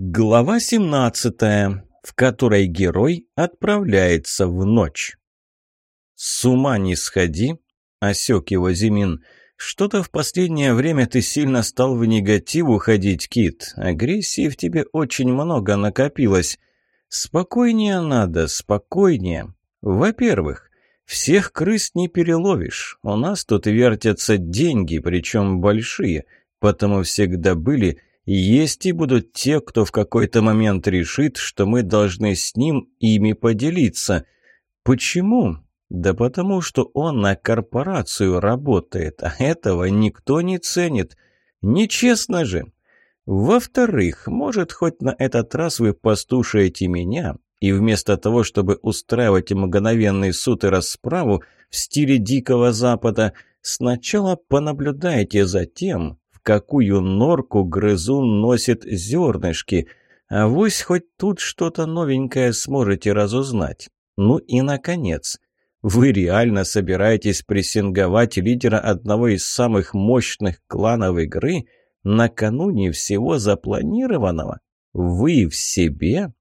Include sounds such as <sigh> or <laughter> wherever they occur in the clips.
Глава 17, в которой герой отправляется в ночь. «С ума не сходи», — осек его Зимин. «Что-то в последнее время ты сильно стал в негатив уходить, Кит. Агрессии в тебе очень много накопилось. Спокойнее надо, спокойнее. Во-первых, всех крыс не переловишь. У нас тут вертятся деньги, причем большие, потому всегда были есть и будут те, кто в какой-то момент решит, что мы должны с ним ими поделиться. Почему? Да потому что он на корпорацию работает, а этого никто не ценит. Нечестно же. Во-вторых, может, хоть на этот раз вы послушаете меня, и вместо того, чтобы устраивать мгновенный суд и расправу в стиле Дикого Запада, сначала понаблюдайте за тем, какую норку грызун носит зернышки. А вось хоть тут что-то новенькое сможете разузнать. Ну и наконец. Вы реально собираетесь прессинговать лидера одного из самых мощных кланов игры накануне всего запланированного? Вы в себе?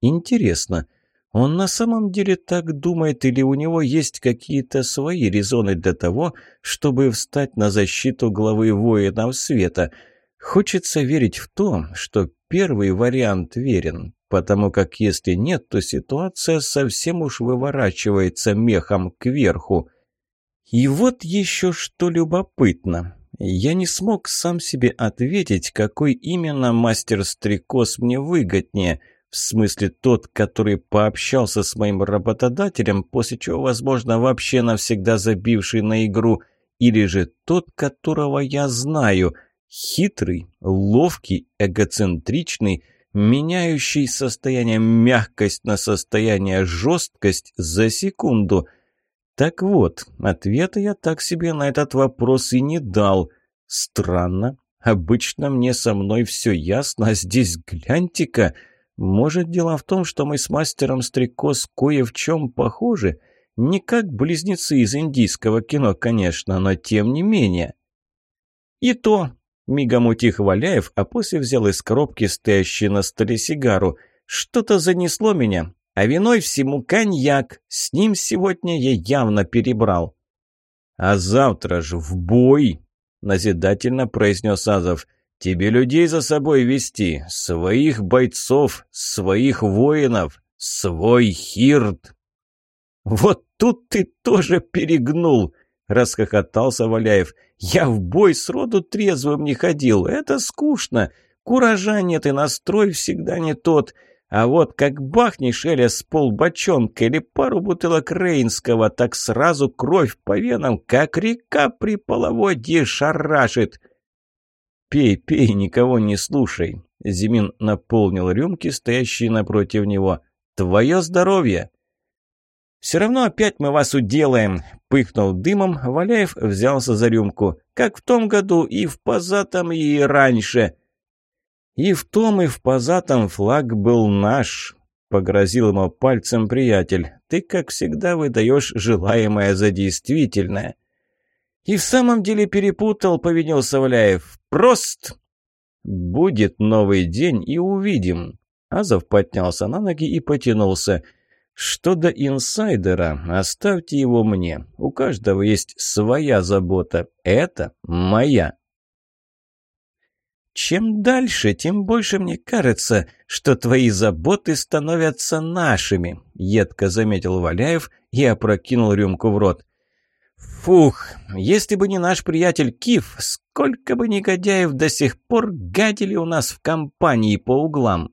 Интересно. Интересно. Он на самом деле так думает или у него есть какие-то свои резоны для того, чтобы встать на защиту главы воинов света? Хочется верить в то, что первый вариант верен, потому как если нет, то ситуация совсем уж выворачивается мехом кверху. И вот еще что любопытно. Я не смог сам себе ответить, какой именно мастер-стрекоз мне выгоднее – в смысле тот, который пообщался с моим работодателем, после чего, возможно, вообще навсегда забивший на игру, или же тот, которого я знаю, хитрый, ловкий, эгоцентричный, меняющий состояние мягкость на состояние жесткость за секунду. Так вот, ответа я так себе на этот вопрос и не дал. Странно. Обычно мне со мной все ясно, а здесь гляньте-ка – может, дело в том, что мы с мастером Стрекоз кое в чем похожи? Не как близнецы из индийского кино, конечно, но тем не менее. И то, мигом утих Валяев, а после взял из коробки стоящий на столе сигару. Что-то занесло меня, а виной всему коньяк. С ним сегодня я явно перебрал. А завтра же в бой, назидательно произнес Азов. — Тебе людей за собой вести, своих бойцов, своих воинов, свой хирт. Вот тут ты тоже перегнул, расхохотался Валяев. Я в бой с роду трезвым не ходил, это скучно. Куража нет и настрой всегда не тот. А вот как бахнешь Эля с полбочонка или пару бутылок Рейнского, так сразу кровь по венам, как река при половодье, шарашит. «Пей, пей, никого не слушай!» Зимин наполнил рюмки, стоящие напротив него. «Твое здоровье!» «Все равно опять мы вас уделаем!» Пыхнул дымом, Валяев взялся за рюмку. «Как в том году, и в позатом, и раньше!» «И в том, и в позатом флаг был наш!» Погрозил ему пальцем приятель. «Ты, как всегда, выдаешь желаемое за действительное!» «И в самом деле перепутал», — повинился Валяев прост. Будет новый день и увидим. Азов поднялся на ноги и потянулся. Что до инсайдера, оставьте его мне. У каждого есть своя забота. Это моя. Чем дальше, тем больше мне кажется, что твои заботы становятся нашими, едко заметил Валяев и опрокинул рюмку в рот. Фух, если бы не наш приятель Киф, сколько бы негодяев до сих пор гадили у нас в компании по углам.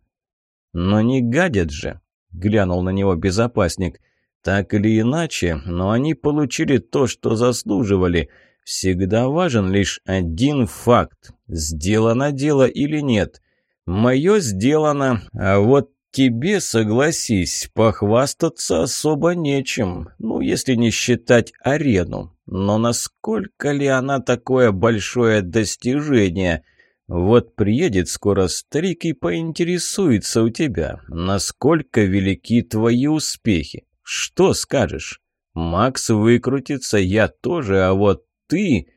Но не гадят же, глянул на него безопасник. Так или иначе, но они получили то, что заслуживали. Всегда важен лишь один факт. Сделано дело или нет. Мое сделано, а вот тебе, согласись, похвастаться особо нечем, ну, если не считать арену. Но насколько ли она такое большое достижение? Вот приедет скоро старик и поинтересуется у тебя, насколько велики твои успехи. Что скажешь? Макс выкрутится, я тоже, а вот ты...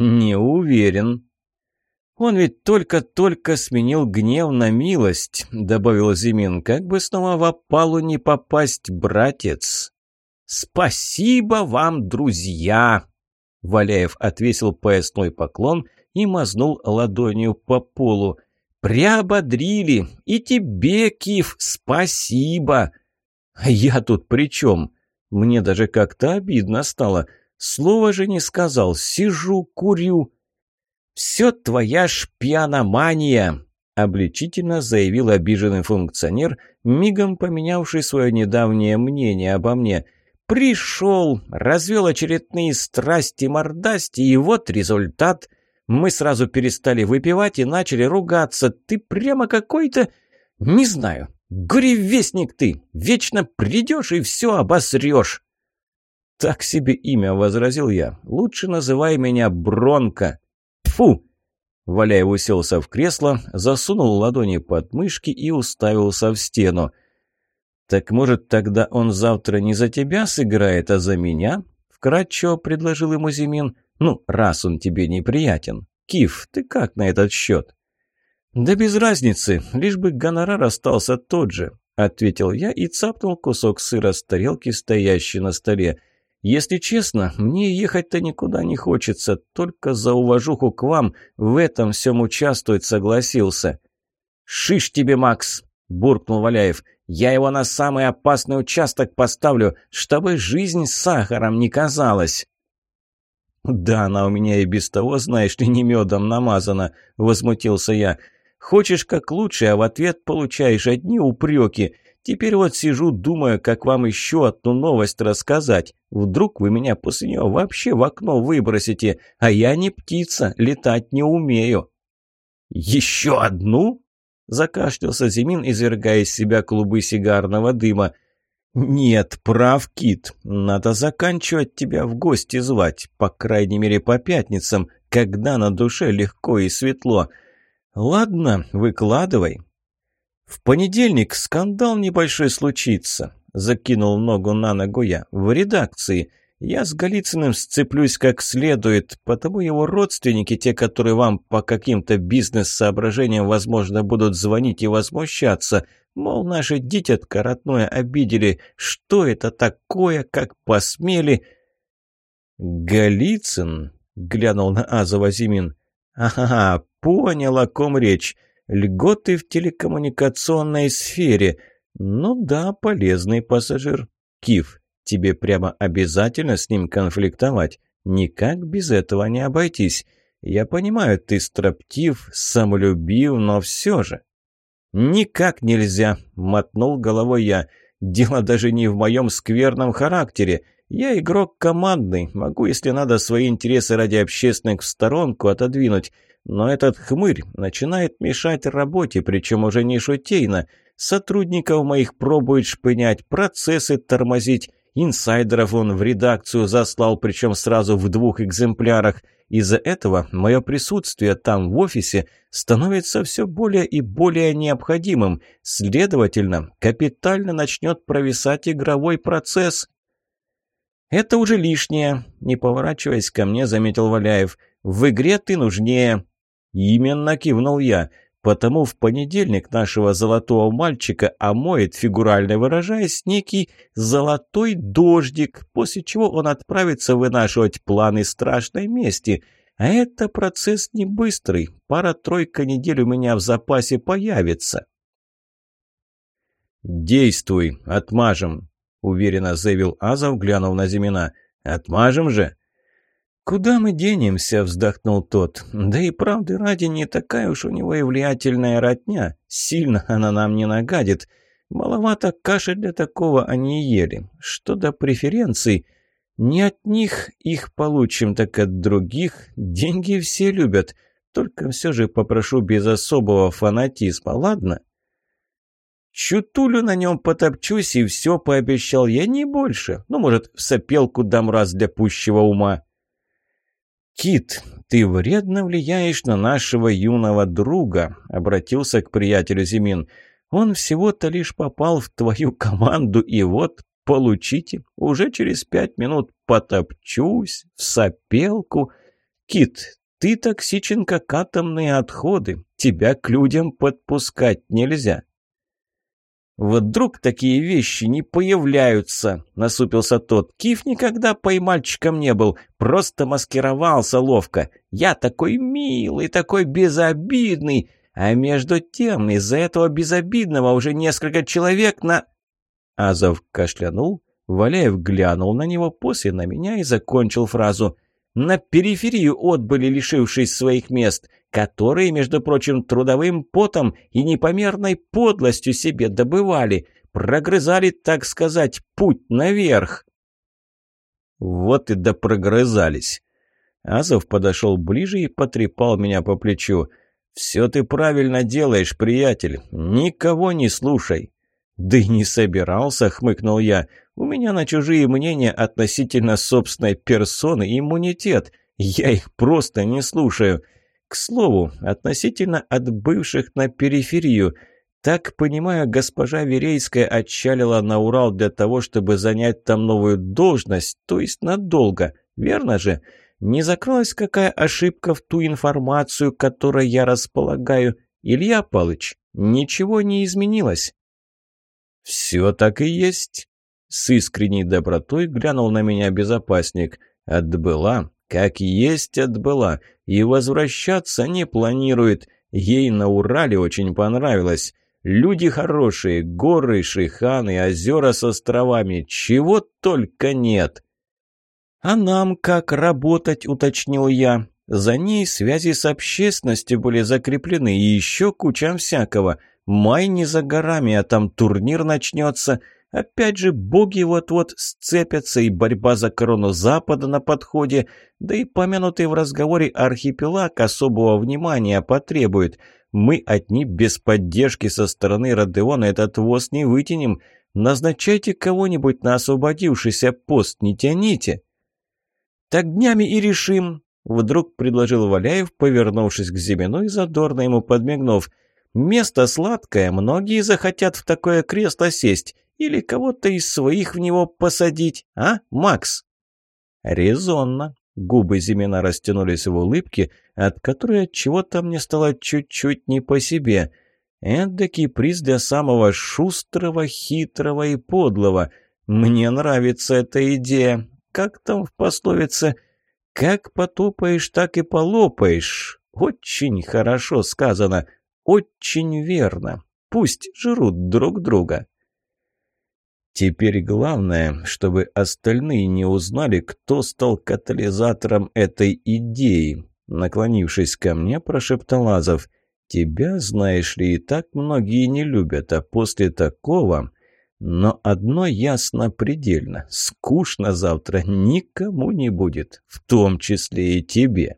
Не уверен. «Он ведь только-только сменил гнев на милость», — добавил Зимин, — «как бы снова в опалу не попасть, братец». «Спасибо вам, друзья!» Валяев отвесил поясной поклон и мазнул ладонью по полу. «Приободрили! И тебе, Киев, спасибо!» а «Я тут при чем?» Мне даже как-то обидно стало. Слова же не сказал. Сижу, курю. «Все твоя шпиономания!» – обличительно заявил обиженный функционер, мигом поменявший свое недавнее мнение обо мне. «Пришел, развел очередные страсти-мордасти, и вот результат. Мы сразу перестали выпивать и начали ругаться. Ты прямо какой-то... не знаю. Горевестник ты! Вечно придешь и все обосрешь!» «Так себе имя», — возразил я. «Лучше называй меня Бронко». Фу!» Валяев уселся в кресло, засунул ладони под мышки и уставился в стену. «Так, может, тогда он завтра не за тебя сыграет, а за меня?» Вкратчиво предложил ему Зимин. «Ну, раз он тебе неприятен. Киф, ты как на этот счет?» «Да без разницы, лишь бы гонорар остался тот же», — ответил я и цапнул кусок сыра с тарелки, стоящей на столе. Если честно, мне ехать-то никуда не хочется, только за уважуху к вам в этом всем участвовать согласился». «Шиш тебе, Макс!» – буркнул Валяев. «Я его на самый опасный участок поставлю, чтобы жизнь с сахаром не казалась». «Да она у меня и без того, знаешь ли, не медом намазана», – возмутился я. «Хочешь как лучше, а в ответ получаешь одни упреки. Теперь вот сижу, думаю, как вам еще одну новость рассказать. Вдруг вы меня после нее вообще в окно выбросите, а я не птица, летать не умею». «Еще одну?» – закашлялся Зимин, извергая из себя клубы сигарного дыма. «Нет, прав, Кит. Надо заканчивать тебя в гости звать, по крайней мере, по пятницам, когда на душе легко и светло. Ладно, выкладывай, в понедельник скандал небольшой случится. Закинул ногу на ногу я. В редакции. Я с Голицыным сцеплюсь как следует, потому его родственники, те, которые вам по каким-то бизнес-соображениям, возможно, будут звонить и возмущаться, мол, наши дитятка родное обидели, что это такое, как посмели. «Голицын?» — глянул на Азова Зимин. «Ага, понял, о ком речь. Льготы в телекоммуникационной сфере. Ну да, полезный пассажир. Киф, тебе прямо обязательно с ним конфликтовать. Никак без этого не обойтись. Я понимаю, ты строптив, самолюбив, но все же. «Никак нельзя», — мотнул головой я. «Дело даже не в моем скверном характере. Я игрок командный, могу, если надо, свои интересы ради общественных в сторонку отодвинуть. Но этот хмырь начинает мешать работе, причем уже не шутейно. Сотрудников моих пробует шпынять, процессы тормозить. Инсайдеров он в редакцию заслал, причем сразу в двух экземплярах. Из-за этого мое присутствие там, в офисе, становится все более и более необходимым. Следовательно, капитально начнет провисать игровой процесс. «Это уже лишнее», — не поворачиваясь ко мне, заметил Валяев. «В игре ты нужнее». «Именно», — кивнул я, — «потому в понедельник нашего золотого мальчика омоет, фигурально выражаясь, некий золотой дождик, после чего он отправится вынашивать планы страшной мести». А это процесс не быстрый. Пара-тройка недель у меня в запасе появится. «Действуй, отмажем», — уверенно заявил Азов, глянув на Зимина. «Отмажем же». «Куда мы денемся?» – вздохнул тот. «Да и правды ради не такая уж у него и влиятельная родня. Сильно она нам не нагадит. Маловато каши для такого они ели. Что до преференций, не от них их получим, так от других. Деньги все любят. Только все же попрошу без особого фанатизма, ладно?» Чутулю на нем потопчусь и все пообещал я не больше. Ну, может, в сопелку дам раз для пущего ума. «Кит, ты вредно влияешь на нашего юного друга», — обратился к приятелю Зимин. «Он всего-то лишь попал в твою команду, и вот, получите, уже через пять минут потопчусь в сопелку. Кит, ты токсичен, как атомные отходы, тебя к людям подпускать нельзя». «Вдруг такие вещи не появляются?» – насупился тот. «Киф никогда поймальчиком не был, просто маскировался ловко. Я такой милый, такой безобидный, а между тем из-за этого безобидного уже несколько человек на...» Азов кашлянул, Валяев глянул на него, после на меня и закончил фразу. «На периферию отбыли, лишившись своих мест которые, между прочим, трудовым потом и непомерной подлостью себе добывали, прогрызали, так сказать, путь наверх. Вот и допрогрызались. Азов подошел ближе и потрепал меня по плечу. «Все ты правильно делаешь, приятель. Никого не слушай». «Да и не собирался», — хмыкнул я. «У меня на чужие мнения относительно собственной персоны иммунитет. Я их просто не слушаю. К слову, относительно отбывших на периферию. Так понимаю, госпожа Верейская отчалила на Урал для того, чтобы занять там новую должность, то есть надолго, верно же? Не закрылась какая ошибка в ту информацию, которой я располагаю? Илья Палыч, ничего не изменилось. «Все так и есть», — с искренней добротой глянул на меня безопасник. «Отбыла как есть отбыла и возвращаться не планирует. Ей на Урале очень понравилось. Люди хорошие, горы, шиханы, озера с островами, чего только нет. «А нам как работать?» – уточнил я. За ней связи с общественностью были закреплены и еще куча всякого. Май не за горами, а там турнир начнется – Опять же, боги вот-вот сцепятся, и борьба за корону Запада на подходе, да и помянутый в разговоре архипелаг особого внимания потребует. Мы от них без поддержки со стороны Родеона этот воз не вытянем. Назначайте кого-нибудь на освободившийся пост, не тяните. Так днями и решим, вдруг предложил Валяев, повернувшись к Зимину и задорно ему подмигнув. Место сладкое, многие захотят в такое кресло сесть. Или кого-то из своих в него посадить, а, Макс?» «Резонно». Губы Зимина растянулись в улыбке, от которой от чего то мне стало чуть-чуть не по себе. Эдакий приз для самого шустрого, хитрого и подлого. Мне нравится эта идея. Как там в пословице «Как потопаешь, так и полопаешь». Очень хорошо сказано, очень верно. Пусть жрут друг друга. Теперь главное, чтобы остальные не узнали, кто стал катализатором этой идеи. Наклонившись ко мне, прошептал Азов. «Тебя, знаешь ли, и так многие не любят, а после такого...» «Но одно ясно предельно. Скучно завтра никому не будет, в том числе и тебе».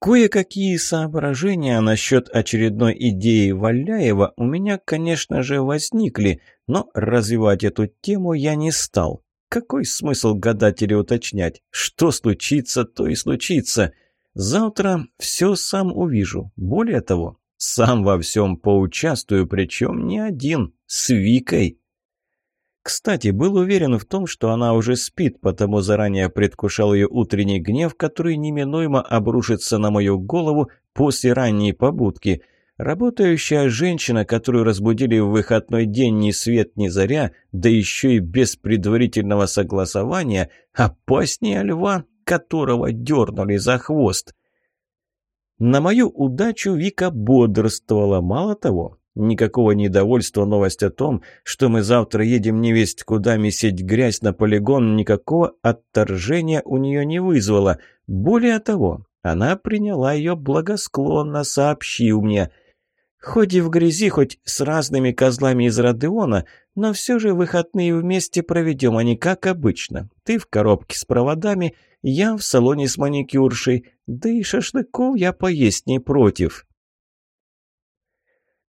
Кое-какие соображения насчет очередной идеи Валяева у меня, конечно же, возникли, но развивать эту тему я не стал. Какой смысл гадать или уточнять? Что случится, то и случится. Завтра все сам увижу. Более того, сам во всем поучаствую, причем не один, с Викой. Кстати, был уверен в том, что она уже спит, потому заранее предвкушал ее утренний гнев, который неминуемо обрушится на мою голову после ранней побудки. Работающая женщина, которую разбудили в выходной день ни свет ни заря, да еще и без предварительного согласования, а опаснее льва, которого дернули за хвост. На мою удачу Вика бодрствовала, мало того, Никакого недовольства новость о том, что мы завтра едем невесть куда месить грязь на полигон, никакого отторжения у нее не вызвало. Более того, она приняла ее благосклонно, сообщив мне. «Хоть и в грязи, хоть с разными козлами из Родеона, но все же выходные вместе проведем, а не как обычно. Ты в коробке с проводами, я в салоне с маникюршей, да и шашлыков я поесть не против».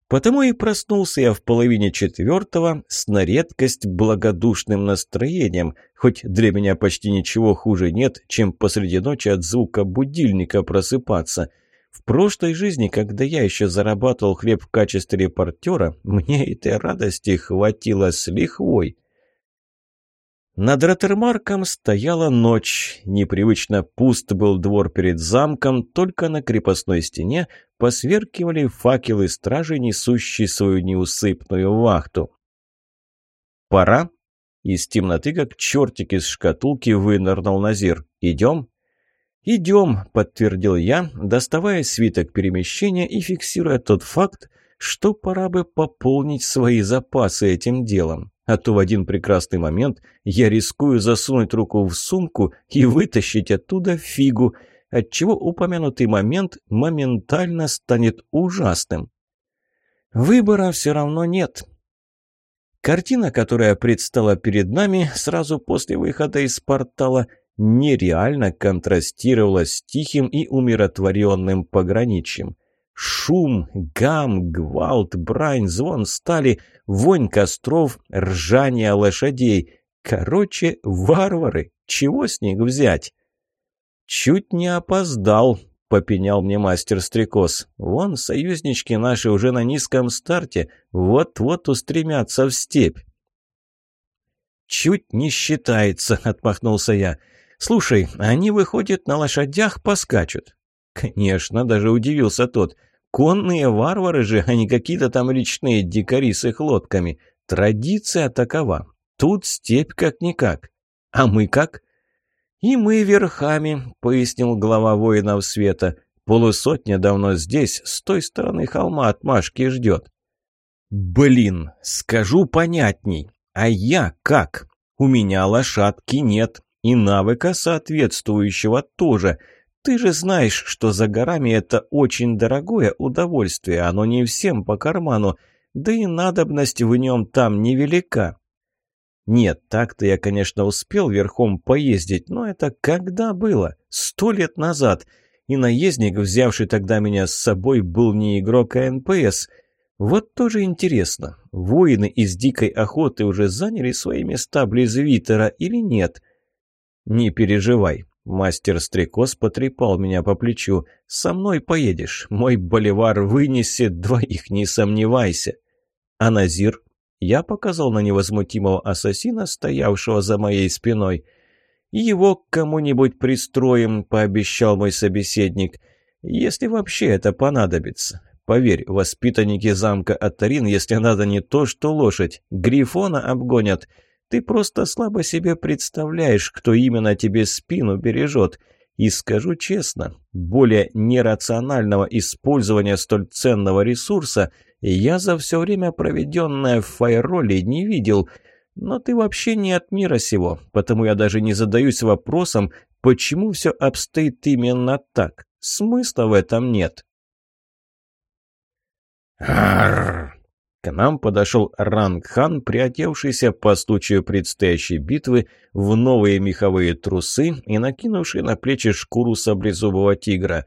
Потому и проснулся я в половине четвертого с на редкость благодушным настроением, хоть для меня почти ничего хуже нет, чем посреди ночи от звука будильника просыпаться. В прошлой жизни, когда я еще зарабатывал хлеб в качестве репортера, мне этой радости хватило с лихвой. Над Роттермарком стояла ночь. Непривычно пуст был двор перед замком, только на крепостной стене посверкивали факелы стражи, несущие свою неусыпную вахту. «Пора?» Из темноты, как чертик из шкатулки, вынырнул Назир. «Идем?» «Идем», — подтвердил я, доставая свиток перемещения и фиксируя тот факт, что пора бы пополнить свои запасы этим делом а то в один прекрасный момент я рискую засунуть руку в сумку и вытащить оттуда фигу, отчего упомянутый момент моментально станет ужасным. Выбора все равно нет. Картина, которая предстала перед нами сразу после выхода из портала, нереально контрастировала с тихим и умиротворенным пограничьем – Шум, гам, гвалт, брань, звон стали, вонь костров, ржание лошадей. Короче, варвары, чего с них взять? «Чуть не опоздал», — попенял мне мастер Стрекоз. «Вон союзнички наши уже на низком старте, вот-вот устремятся в степь». «Чуть не считается», <laughs> — отмахнулся я. «Слушай, они, выходят на лошадях поскачут». «Конечно», — даже удивился тот. Конные варвары же, а не какие-то там личные дикари с их лодками. Традиция такова. Тут степь как-никак. А мы как? И мы верхами, пояснил глава воинов света. Полусотня давно здесь, с той стороны холма отмашки ждет. Блин, скажу понятней. А я как? У меня лошадки нет, и навыка соответствующего тоже – ты же знаешь, что за горами это очень дорогое удовольствие, оно не всем по карману, да и надобность в нем там невелика. Нет, так-то я, конечно, успел верхом поездить, но это когда было? Сто лет назад. И наездник, взявший тогда меня с собой, был не игрок, а НПС. Вот тоже интересно, воины из дикой охоты уже заняли свои места близ Витера или нет? Не переживай, Мастер-стрекоз потрепал меня по плечу. «Со мной поедешь. Мой боливар вынесет, двоих не сомневайся». «А Назир?» Я показал на невозмутимого ассасина, стоявшего за моей спиной. «Его к кому-нибудь пристроим», — пообещал мой собеседник. «Если вообще это понадобится. Поверь, воспитанники замка Атарин, если надо не то, что лошадь, грифона обгонят». Ты просто слабо себе представляешь, кто именно тебе спину бережет. И скажу честно, более нерационального использования столь ценного ресурса я за все время, проведенное в файроле, не видел. Но ты вообще не от мира сего, потому я даже не задаюсь вопросом, почему все обстоит именно так. Смысла в этом нет. Арр! К нам подошел Рангхан, приодевшийся по случаю предстоящей битвы в новые меховые трусы и накинувший на плечи шкуру саблезубого тигра.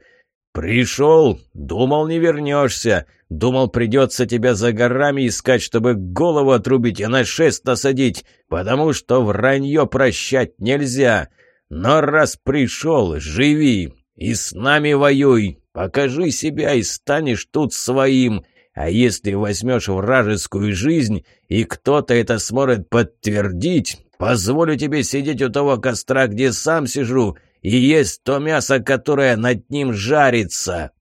«Пришел! Думал, не вернешься! Думал, придется тебя за горами искать, чтобы голову отрубить и на шест насадить, потому что вранье прощать нельзя! Но раз пришел, живи! И с нами воюй! Покажи себя и станешь тут своим!» А если возьмешь вражескую жизнь, и кто-то это сможет подтвердить, позволю тебе сидеть у того костра, где сам сижу, и есть то мясо, которое над ним жарится.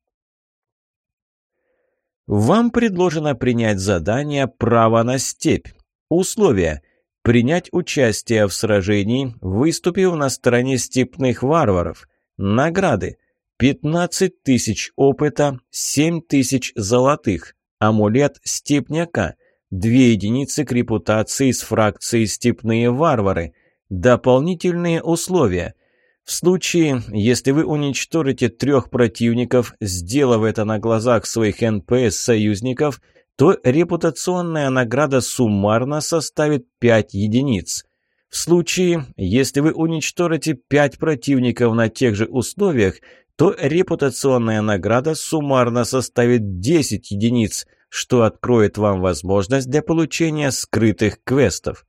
Вам предложено принять задание «Право на степь». Условия. Принять участие в сражении, выступив на стороне степных варваров. Награды. 15 тысяч опыта, 7 тысяч золотых. Амулет степняка. Две единицы к репутации с фракцией «Степные варвары». Дополнительные условия. В случае, если вы уничтожите трех противников, сделав это на глазах своих НПС-союзников, то репутационная награда суммарно составит 5 единиц. В случае, если вы уничтожите 5 противников на тех же условиях, то репутационная награда суммарно составит 10 единиц, что откроет вам возможность для получения скрытых квестов.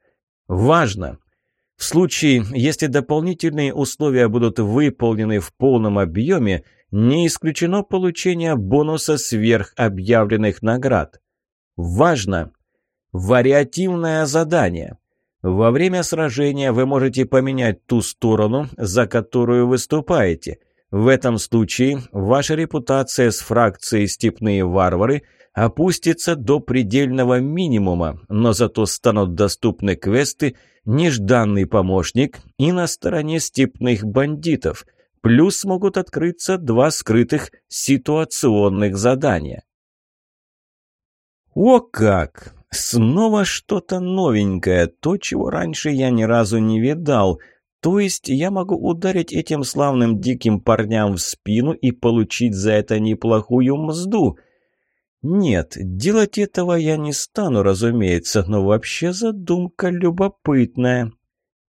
Важно! В случае, если дополнительные условия будут выполнены в полном объеме, не исключено получение бонуса сверх объявленных наград. Важно! Вариативное задание. Во время сражения вы можете поменять ту сторону, за которую выступаете – в этом случае ваша репутация с фракцией «Степные варвары» опустится до предельного минимума, но зато станут доступны квесты «Нежданный помощник» и «На стороне степных бандитов», плюс могут открыться два скрытых ситуационных задания. О как! Снова что-то новенькое, то, чего раньше я ни разу не видал. То есть я могу ударить этим славным диким парням в спину и получить за это неплохую мзду? Нет, делать этого я не стану, разумеется, но вообще задумка любопытная.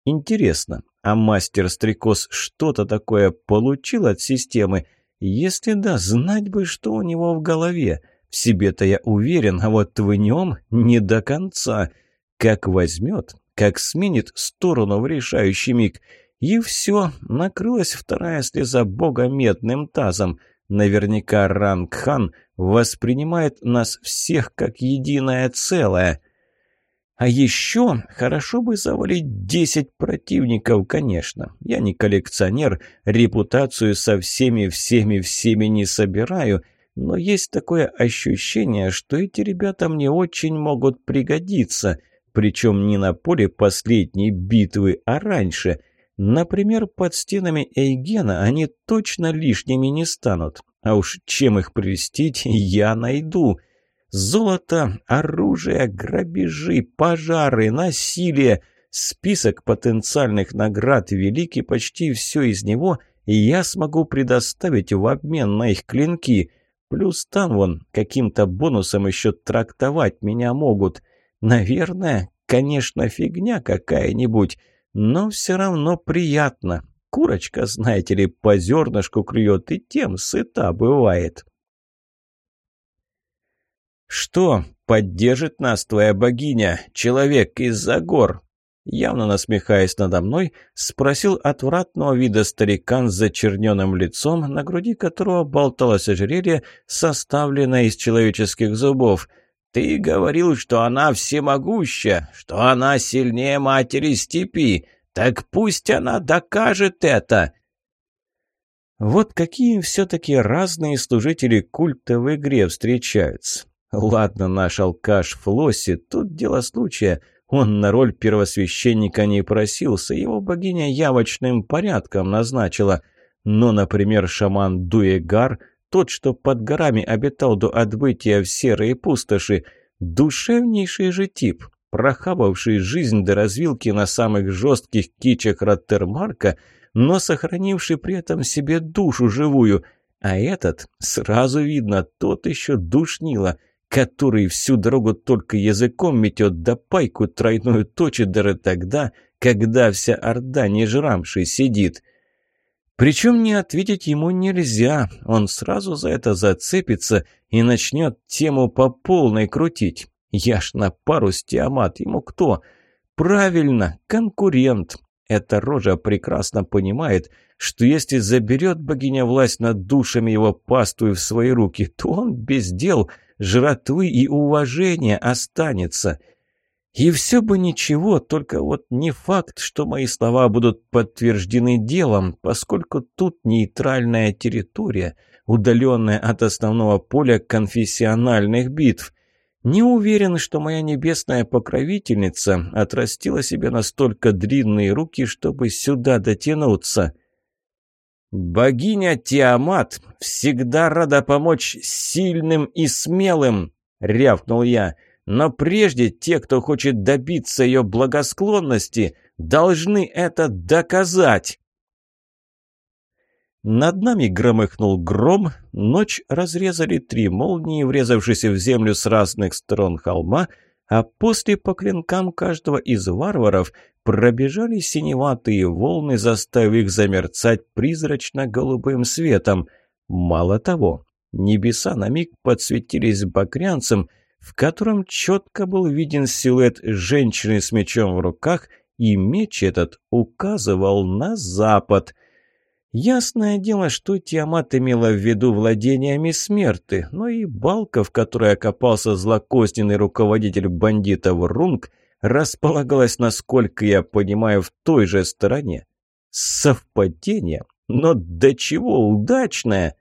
Интересно, а мастер-стрекоз что-то такое получил от системы? Если да, знать бы, что у него в голове. В себе-то я уверен, а вот в нем не до конца. Как возьмет, как сменит сторону в решающий миг. И все, накрылась вторая слеза бога медным тазом. Наверняка Рангхан воспринимает нас всех как единое целое. А еще хорошо бы завалить 10 противников, конечно. Я не коллекционер, репутацию со всеми-всеми-всеми не собираю, но есть такое ощущение, что эти ребята мне очень могут пригодиться — причем не на поле последней битвы, а раньше. Например, под стенами Эйгена они точно лишними не станут. А уж чем их прелестить, я найду. Золото, оружие, грабежи, пожары, насилие. Список потенциальных наград великий, почти все из него я смогу предоставить в обмен на их клинки. Плюс там вон каким-то бонусом еще трактовать меня могут. Наверное, конечно, фигня какая-нибудь, но все равно приятно. Курочка, знаете ли, по зернышку клюет и тем сыта бывает. «Что поддержит нас твоя богиня, человек из-за гор?» Явно насмехаясь надо мной, спросил отвратного вида старикан с зачерненным лицом, на груди которого болталось ожерелье, составленное из человеческих зубов – ты говорил, что она всемогуща, что она сильнее матери степи. Так пусть она докажет это!» Вот какие все-таки разные служители культа в игре встречаются. Ладно, наш алкаш Флосси, тут дело случая. Он на роль первосвященника не просился, его богиня явочным порядком назначила. Но, например, шаман Дуегар. – тот, что под горами обитал до отбытия в серые пустоши. Душевнейший же тип, прохававший жизнь до развилки на самых жестких кичах Роттермарка, но сохранивший при этом себе душу живую. А этот, сразу видно, тот еще душнило, который всю дорогу только языком метет да пайку тройную точит даже тогда, когда вся орда нежрамшей сидит. Причем не ответить ему нельзя, он сразу за это зацепится и начнет тему по полной крутить. Я ж на пару с ему кто? Правильно, конкурент. Эта рожа прекрасно понимает, что если заберет богиня власть над душами его пастую в свои руки, то он без дел, жратвы и уважения останется – и все бы ничего, только вот не факт, что мои слова будут подтверждены делом, поскольку тут нейтральная территория, удаленная от основного поля конфессиональных битв. Не уверен, что моя небесная покровительница отрастила себе настолько длинные руки, чтобы сюда дотянуться. «Богиня Тиамат всегда рада помочь сильным и смелым!» — рявкнул я — но прежде те, кто хочет добиться ее благосклонности, должны это доказать. Над нами громыхнул гром, ночь разрезали три молнии, врезавшиеся в землю с разных сторон холма, а после по клинкам каждого из варваров пробежали синеватые волны, заставив их замерцать призрачно-голубым светом. Мало того, небеса на миг подсветились багрянцем — в котором четко был виден силуэт женщины с мечом в руках, и меч этот указывал на запад. Ясное дело, что Тиамат имела в виду владениями смерты, но и балка, в которой окопался злокозненный руководитель бандитов Рунг, располагалась, насколько я понимаю, в той же стороне. Совпадение? Но до чего удачное!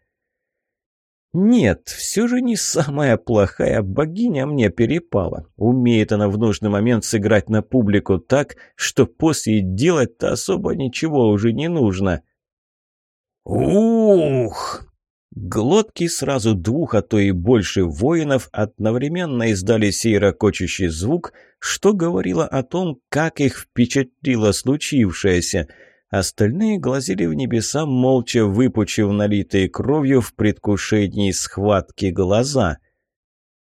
Нет, все же не самая плохая богиня мне перепала. Умеет она в нужный момент сыграть на публику так, что после делать-то особо ничего уже не нужно. Ух! Глотки сразу двух, а то и больше воинов одновременно издали сей ракочущий звук, что говорило о том, как их впечатлило случившееся – Остальные глазели в небеса, молча выпучив налитые кровью в предвкушении схватки глаза.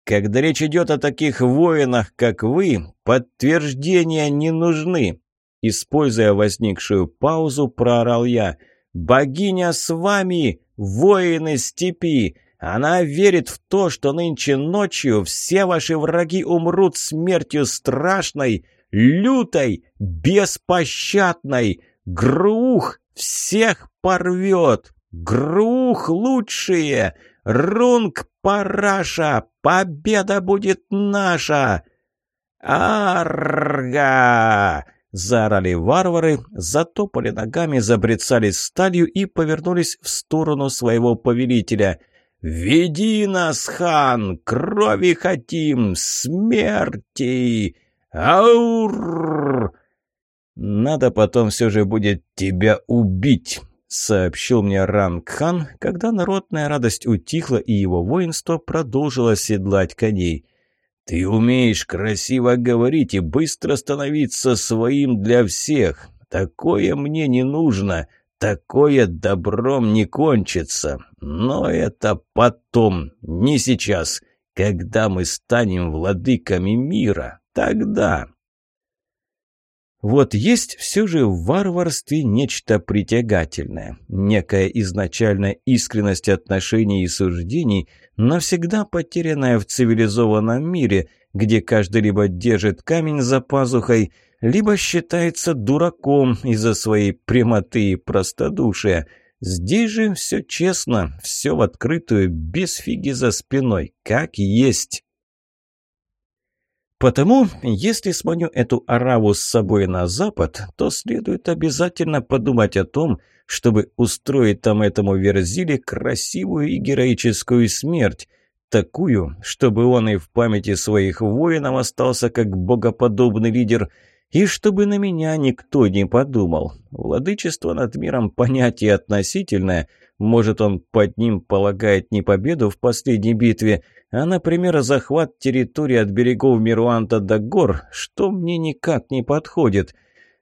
«Когда речь идет о таких воинах, как вы, подтверждения не нужны!» Используя возникшую паузу, проорал я. «Богиня с вами, воины степи! Она верит в то, что нынче ночью все ваши враги умрут смертью страшной, лютой, беспощадной!» Грух всех порвет! Грух лучшие! Рунг параша! Победа будет наша! Арга! Заорали варвары, затопали ногами, забрецали сталью и повернулись в сторону своего повелителя. «Веди нас, хан! Крови хотим! Смерти! Аур!» «Надо потом все же будет тебя убить», — сообщил мне Рангхан, когда народная радость утихла и его воинство продолжило седлать коней. «Ты умеешь красиво говорить и быстро становиться своим для всех. Такое мне не нужно». Такое добром не кончится, но это потом, не сейчас. Когда мы станем владыками мира, тогда. Вот есть все же в варварстве нечто притягательное, некая изначальная искренность отношений и суждений, навсегда потерянная в цивилизованном мире, где каждый либо держит камень за пазухой, либо считается дураком из-за своей прямоты и простодушия. Здесь же все честно, все в открытую, без фиги за спиной, как есть. Потому, если сманю эту араву с собой на запад, то следует обязательно подумать о том, чтобы устроить там этому Верзиле красивую и героическую смерть, такую, чтобы он и в памяти своих воинов остался как богоподобный лидер – и чтобы на меня никто не подумал. Владычество над миром – понятие относительное. Может, он под ним полагает не победу в последней битве, а, например, захват территории от берегов Мируанта до гор, что мне никак не подходит.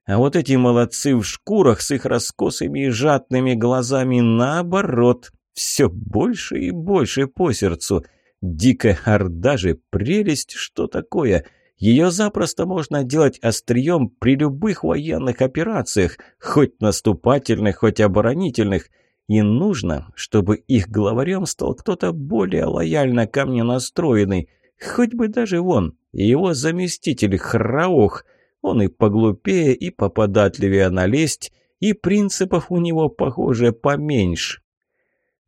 А вот эти молодцы в шкурах с их раскосыми и жадными глазами, наоборот, все больше и больше по сердцу. Дикая орда же, прелесть, что такое – ее запросто можно делать острием при любых военных операциях, хоть наступательных, хоть оборонительных. И нужно, чтобы их главарем стал кто-то более лояльно ко мне настроенный. Хоть бы даже вон, его заместитель Храох. Он и поглупее, и поподатливее налезть, и принципов у него, похоже, поменьше.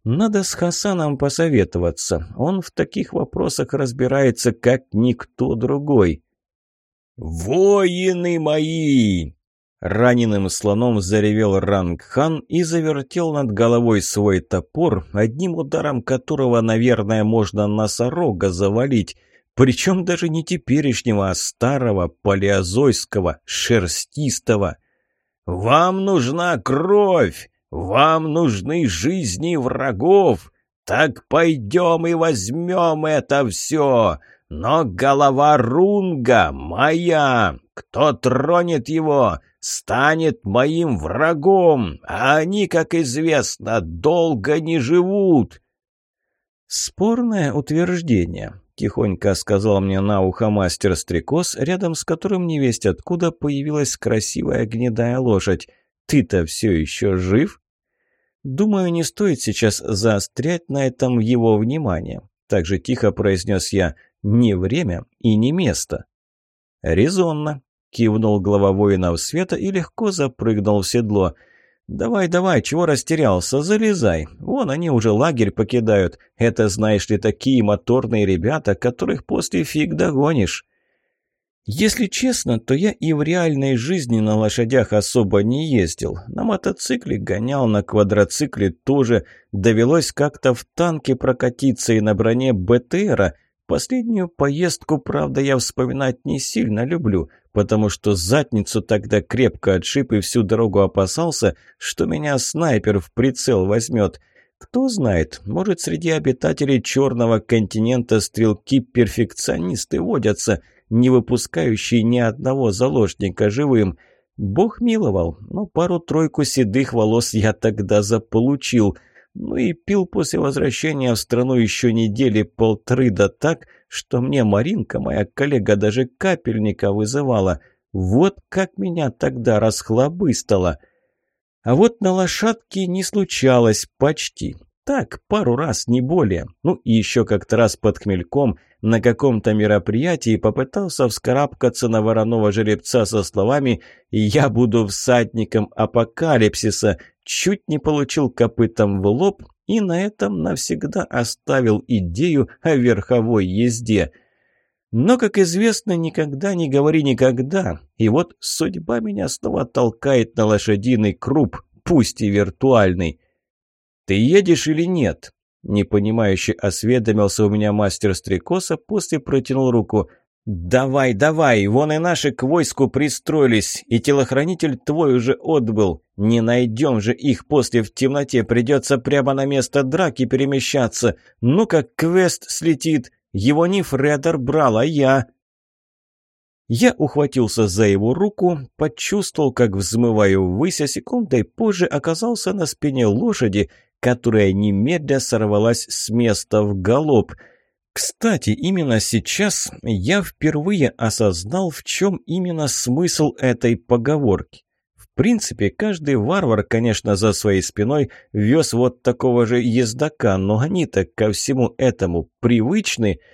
Надо с Хасаном посоветоваться. Он в таких вопросах разбирается, как никто другой. «Воины мои!» Раненым слоном заревел Рангхан и завертел над головой свой топор, одним ударом которого, наверное, можно носорога завалить, причем даже не теперешнего, а старого, палеозойского, шерстистого. «Вам нужна кровь!» Вам нужны жизни врагов. Так пойдем и возьмем это все. Но голова Рунга моя. Кто тронет его, станет моим врагом. А они, как известно, долго не живут. Спорное утверждение. Тихонько сказал мне на ухо мастер-стрекоз, рядом с которым невесть откуда появилась красивая гнедая лошадь ты-то все еще жив?» «Думаю, не стоит сейчас заострять на этом его внимание», — так же тихо произнес я. «Не время и не место». «Резонно», — кивнул глава воинов света и легко запрыгнул в седло. «Давай, давай, чего растерялся? Залезай. Вон они уже лагерь покидают. Это, знаешь ли, такие моторные ребята, которых после фиг догонишь». Если честно, то я и в реальной жизни на лошадях особо не ездил. На мотоцикле гонял, на квадроцикле тоже. Довелось как-то в танке прокатиться и на броне БТРа. Последнюю поездку, правда, я вспоминать не сильно люблю, потому что задницу тогда крепко отшиб и всю дорогу опасался, что меня снайпер в прицел возьмет. Кто знает, может, среди обитателей Черного континента стрелки-перфекционисты водятся – не выпускающий ни одного заложника живым. Бог миловал, но пару-тройку седых волос я тогда заполучил. Ну и пил после возвращения в страну еще недели полторы да так, что мне Маринка, моя коллега, даже капельника вызывала. Вот как меня тогда расхлобыстало. А вот на лошадке не случалось почти. Так, пару раз, не более. Ну и еще как-то раз под хмельком на каком-то мероприятии попытался вскарабкаться на вороного жеребца со словами «Я буду всадником апокалипсиса», чуть не получил копытом в лоб и на этом навсегда оставил идею о верховой езде. Но, как известно, никогда не говори никогда. И вот судьба меня снова толкает на лошадиный круп, пусть и виртуальный. «Ты едешь или нет?» Непонимающе осведомился у меня мастер стрекоса, после протянул руку. «Давай, давай, вон и наши к войску пристроились, и телохранитель твой уже отбыл. Не найдем же их после в темноте, придется прямо на место драки перемещаться. Ну как квест слетит, его не Фредер брал, а я». Я ухватился за его руку, почувствовал, как взмываю ввысь, а секундой позже оказался на спине лошади – которая немедля сорвалась с места в галоп. Кстати, именно сейчас я впервые осознал, в чем именно смысл этой поговорки. В принципе, каждый варвар, конечно, за своей спиной вез вот такого же ездока, но они-то ко всему этому привычны –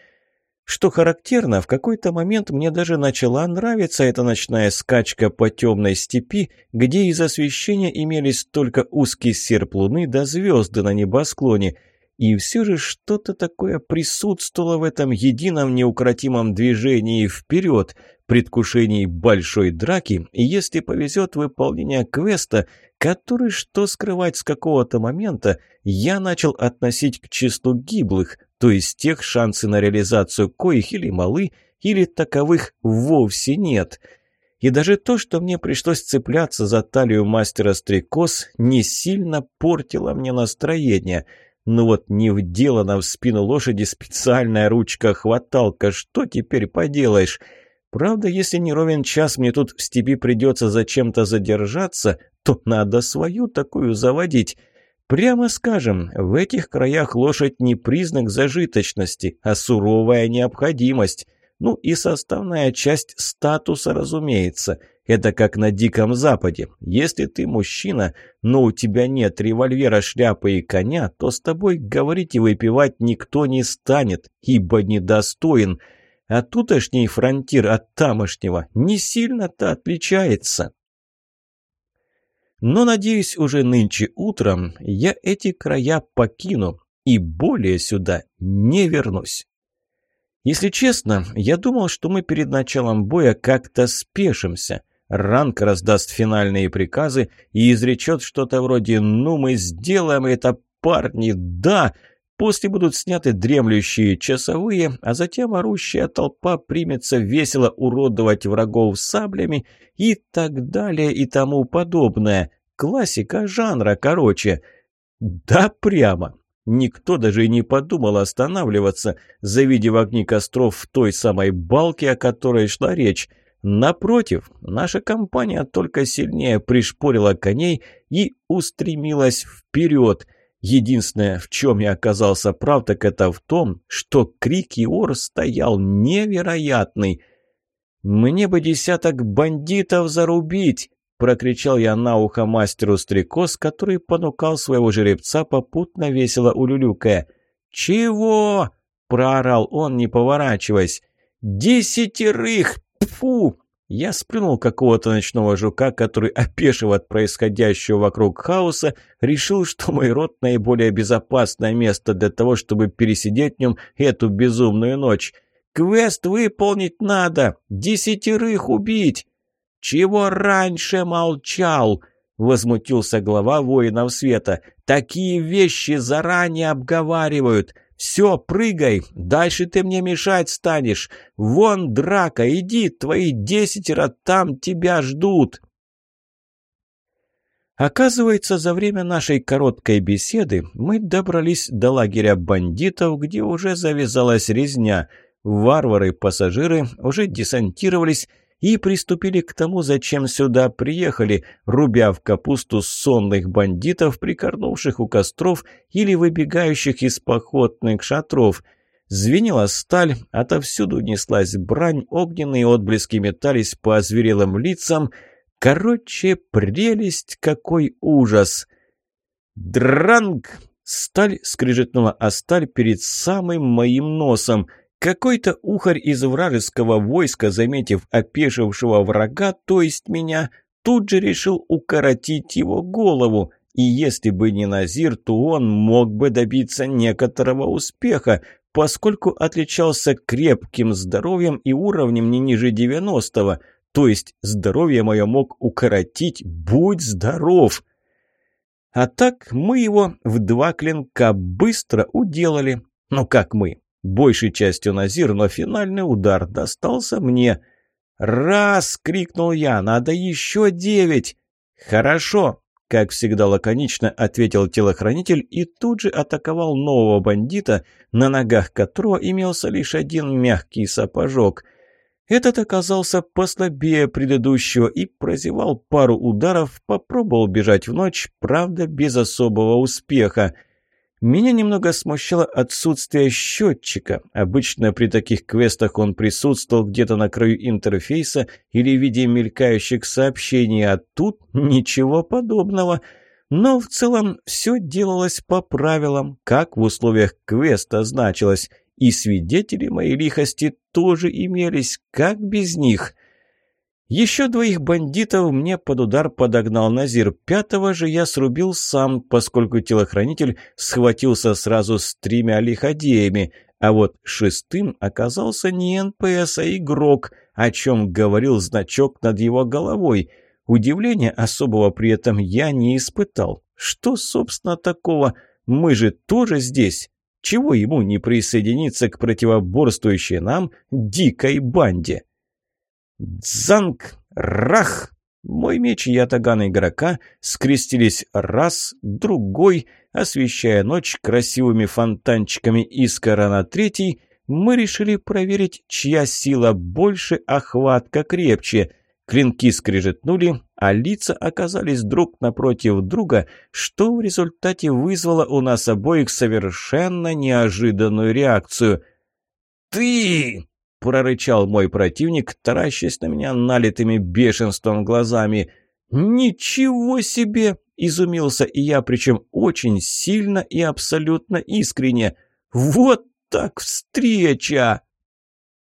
что характерно, в какой-то момент мне даже начала нравиться эта ночная скачка по темной степи, где из освещения имелись только узкий серп луны до да звезды на небосклоне. И все же что-то такое присутствовало в этом едином неукротимом движении вперед, предвкушении большой драки и, если повезет, выполнение квеста, который, что скрывать с какого-то момента, я начал относить к числу гиблых – то из тех, шансы на реализацию коих или малы, или таковых вовсе нет. И даже то, что мне пришлось цепляться за талию мастера стрекоз, не сильно портило мне настроение. Но вот не вделана в спину лошади специальная ручка-хваталка, что теперь поделаешь? Правда, если не ровен час мне тут в степи придется зачем-то задержаться, то надо свою такую заводить». Прямо скажем, в этих краях лошадь не признак зажиточности, а суровая необходимость. Ну и составная часть статуса, разумеется. Это как на Диком Западе. Если ты мужчина, но у тебя нет револьвера, шляпы и коня, то с тобой говорить и выпивать никто не станет, ибо недостоин. А тутошний фронтир от тамошнего не сильно-то отличается но, надеюсь, уже нынче утром я эти края покину и более сюда не вернусь. Если честно, я думал, что мы перед началом боя как-то спешимся. Ранг раздаст финальные приказы и изречет что-то вроде «Ну, мы сделаем это, парни, да!» После будут сняты дремлющие часовые, а затем орущая толпа примется весело уродовать врагов саблями и так далее и тому подобное. Классика жанра, короче. Да прямо. Никто даже и не подумал останавливаться, завидев огни костров в той самой балке, о которой шла речь. Напротив, наша компания только сильнее пришпорила коней и устремилась вперед – Единственное, в чем я оказался прав, так это в том, что крик и ор стоял невероятный. «Мне бы десяток бандитов зарубить!» – прокричал я на ухо мастеру стрекоз, который понукал своего жеребца, попутно весело улюлюкая. «Чего?» – проорал он, не поворачиваясь. «Десятерых! Пфу!» Я сплюнул какого-то ночного жука, который, опешив от происходящего вокруг хаоса, решил, что мой род наиболее безопасное место для того, чтобы пересидеть в нем эту безумную ночь. «Квест выполнить надо! Десятерых убить!» «Чего раньше молчал?» — возмутился глава воинов света. «Такие вещи заранее обговаривают!» Все, прыгай, дальше ты мне мешать станешь. Вон, драка, иди, твои десятеро там тебя ждут. Оказывается, за время нашей короткой беседы мы добрались до лагеря бандитов, где уже завязалась резня. Варвары-пассажиры уже десантировались и приступили к тому, зачем сюда приехали, рубя в капусту сонных бандитов, прикорнувших у костров или выбегающих из походных шатров. Звенела сталь, отовсюду неслась брань, огненные отблески метались по озверелым лицам. Короче, прелесть, какой ужас! «Дранг!» Сталь скрежетнула а сталь перед самым моим носом — какой-то ухарь из вражеского войска, заметив опешившего врага, то есть меня, тут же решил укоротить его голову, и если бы не Назир, то он мог бы добиться некоторого успеха, поскольку отличался крепким здоровьем и уровнем не ниже 90-го, то есть здоровье мое мог укоротить «Будь здоров!». А так мы его в два клинка быстро уделали. Ну как мы? большей частью Назир, но финальный удар достался мне. «Раз!» — крикнул я. «Надо еще девять!» «Хорошо!» — как всегда лаконично ответил телохранитель и тут же атаковал нового бандита, на ногах которого имелся лишь один мягкий сапожок. Этот оказался послабее предыдущего и прозевал пару ударов, попробовал бежать в ночь, правда, без особого успеха. Меня немного смущало отсутствие счетчика. Обычно при таких квестах он присутствовал где-то на краю интерфейса или в виде мелькающих сообщений, а тут ничего подобного. Но в целом все делалось по правилам, как в условиях квеста значилось. И свидетели моей лихости тоже имелись, как без них – еще двоих бандитов мне под удар подогнал Назир. Пятого же я срубил сам, поскольку телохранитель схватился сразу с тремя лиходеями. А вот шестым оказался не НПС, а игрок, о чем говорил значок над его головой. Удивления особого при этом я не испытал. Что, собственно, такого? Мы же тоже здесь. Чего ему не присоединиться к противоборствующей нам дикой банде? Дзанг! Рах! Мой меч и ятаган игрока скрестились раз, другой, освещая ночь красивыми фонтанчиками искора на третий, мы решили проверить, чья сила больше, а хватка крепче. Клинки скрежетнули, а лица оказались друг напротив друга, что в результате вызвало у нас обоих совершенно неожиданную реакцию. «Ты!» прорычал мой противник, таращась на меня налитыми бешенством глазами. «Ничего себе!» – изумился и я, причем очень сильно и абсолютно искренне. «Вот так встреча!»